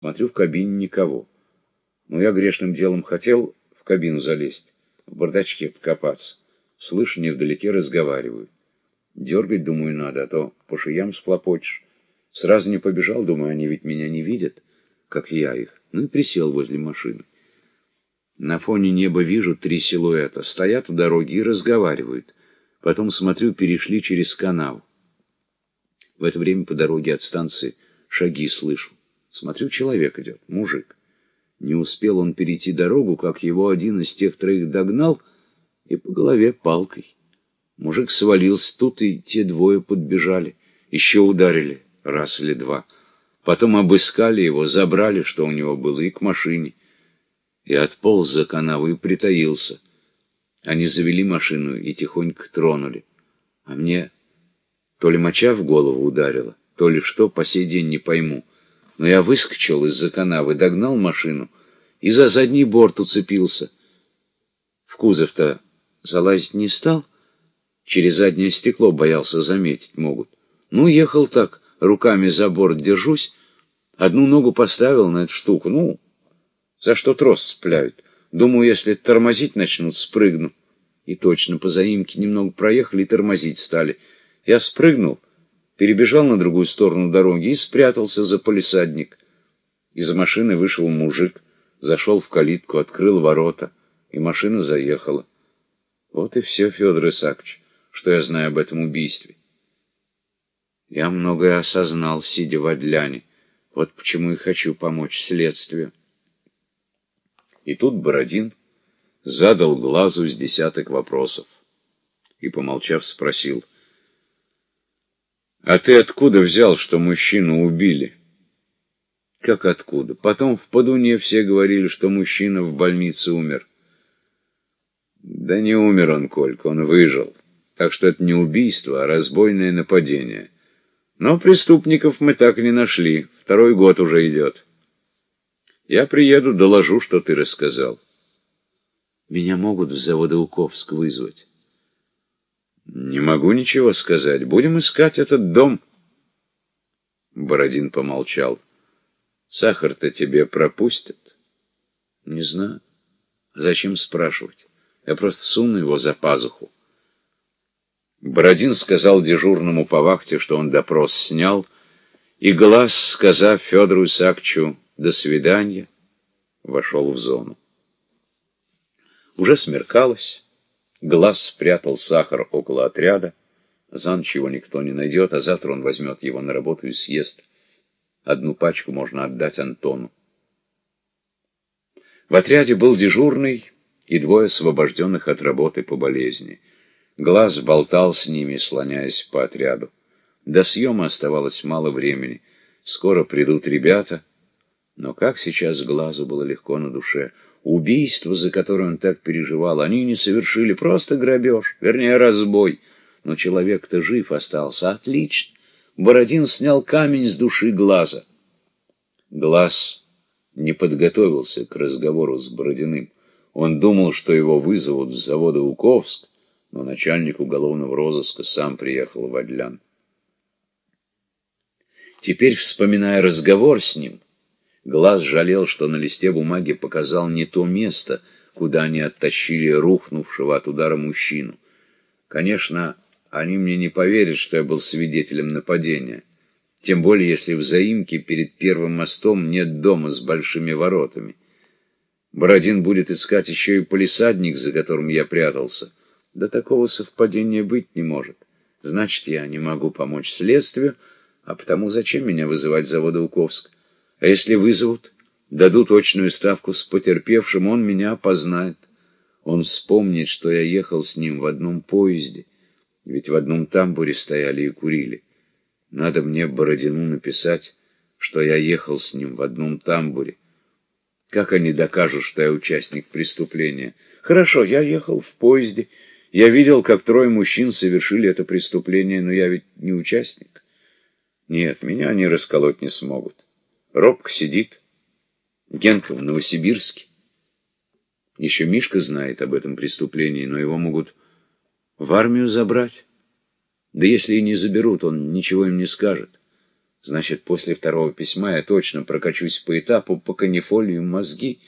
Смотрю, в кабине никого. Но я грешным делом хотел в кабину залезть, в бардачке покопаться. Слышу, невдалеке разговаривают. Дергать, думаю, надо, а то по шиям схлопочешь. Сразу не побежал, думаю, они ведь меня не видят, как я их. Ну и присел возле машины. На фоне неба вижу три силуэта. Стоят у дороги и разговаривают. Потом, смотрю, перешли через канал. В это время по дороге от станции шаги слышу. Смотрю, человек идет, мужик. Не успел он перейти дорогу, как его один из тех троих догнал и по голове палкой. Мужик свалился тут, и те двое подбежали. Еще ударили раз или два. Потом обыскали его, забрали, что у него было, и к машине. И отполз за канаву и притаился. Они завели машину и тихонько тронули. А мне то ли моча в голову ударила, то ли что, по сей день не пойму но я выскочил из-за канавы, догнал машину и за задний борт уцепился. В кузов-то залазить не стал, через заднее стекло боялся, заметить могут. Ну, ехал так, руками за борт держусь, одну ногу поставил на эту штуку, ну, за что трос цепляют. Думаю, если тормозить начнут, спрыгну. И точно, по заимке немного проехали и тормозить стали. Я спрыгнул, перебежал на другую сторону дороги и спрятался за полисадник. Из машины вышел мужик, зашел в калитку, открыл ворота, и машина заехала. Вот и все, Федор Исаакович, что я знаю об этом убийстве. Я многое осознал, сидя в Одляне. Вот почему и хочу помочь следствию. И тут Бородин задал глазу с десяток вопросов и, помолчав, спросил — а ты откуда взял, что мужчину убили? Как откуда? Потом в Подуне все говорили, что мужчина в больнице умер. Да не умер он, Колька, он выжил. Так что это не убийство, а разбойное нападение. Но преступников мы так и не нашли. Второй год уже идет. Я приеду, доложу, что ты рассказал. Меня могут в Заводоуковск вызвать. Не могу ничего сказать. Будем искать этот дом. Бородин помолчал. Сахар-то тебе пропустят? Не знаю. Зачем спрашивать? Я просто суну его за пазуху. Бородин сказал дежурному по вахте, что он допрос снял, и глаз, сказав Федору Исаакчу «до свидания», вошел в зону. Уже смеркалось. Глаз спрятал сахар около отряда. За ночь его никто не найдет, а завтра он возьмет его на работу и съест. Одну пачку можно отдать Антону. В отряде был дежурный и двое освобожденных от работы по болезни. Глаз болтал с ними, слоняясь по отряду. До съема оставалось мало времени. Скоро придут ребята. Но как сейчас глазу было легко на душе — Убийство, за которое он так переживал, они не совершили, просто грабеж, вернее, разбой. Но человек-то жив остался, отлично. Бородин снял камень с души глаза. Глаз не подготовился к разговору с Бородиным. Он думал, что его вызовут в заводоуковск, но начальник уголовного розыска сам приехал в Адлян. Теперь, вспоминая разговор с ним, Глаз жалел, что на листе бумаги показал не то место, куда они оттащили рухнувшего от удара мужчину. Конечно, они мне не поверят, что я был свидетелем нападения. Тем более, если в заимке перед первым мостом нет дома с большими воротами. Бородин будет искать еще и полисадник, за которым я прятался. Да такого совпадения быть не может. Значит, я не могу помочь следствию, а потому зачем меня вызывать за Водоуковск? А если вызовут, дадут точную ставку с потерпевшим, он меня опознает. Он вспомнит, что я ехал с ним в одном поезде, ведь в одном тамбуре стояли и курили. Надо мне Бородину написать, что я ехал с ним в одном тамбуре. Как они докажут, что я участник преступления? Хорошо, я ехал в поезде. Я видел, как трое мужчин совершили это преступление, но я ведь не участник. Нет, меня они расколоть не смогут. Робко сидит. Генка в Новосибирске. Еще Мишка знает об этом преступлении, но его могут в армию забрать. Да если и не заберут, он ничего им не скажет. Значит, после второго письма я точно прокачусь по этапу по канифолию мозги,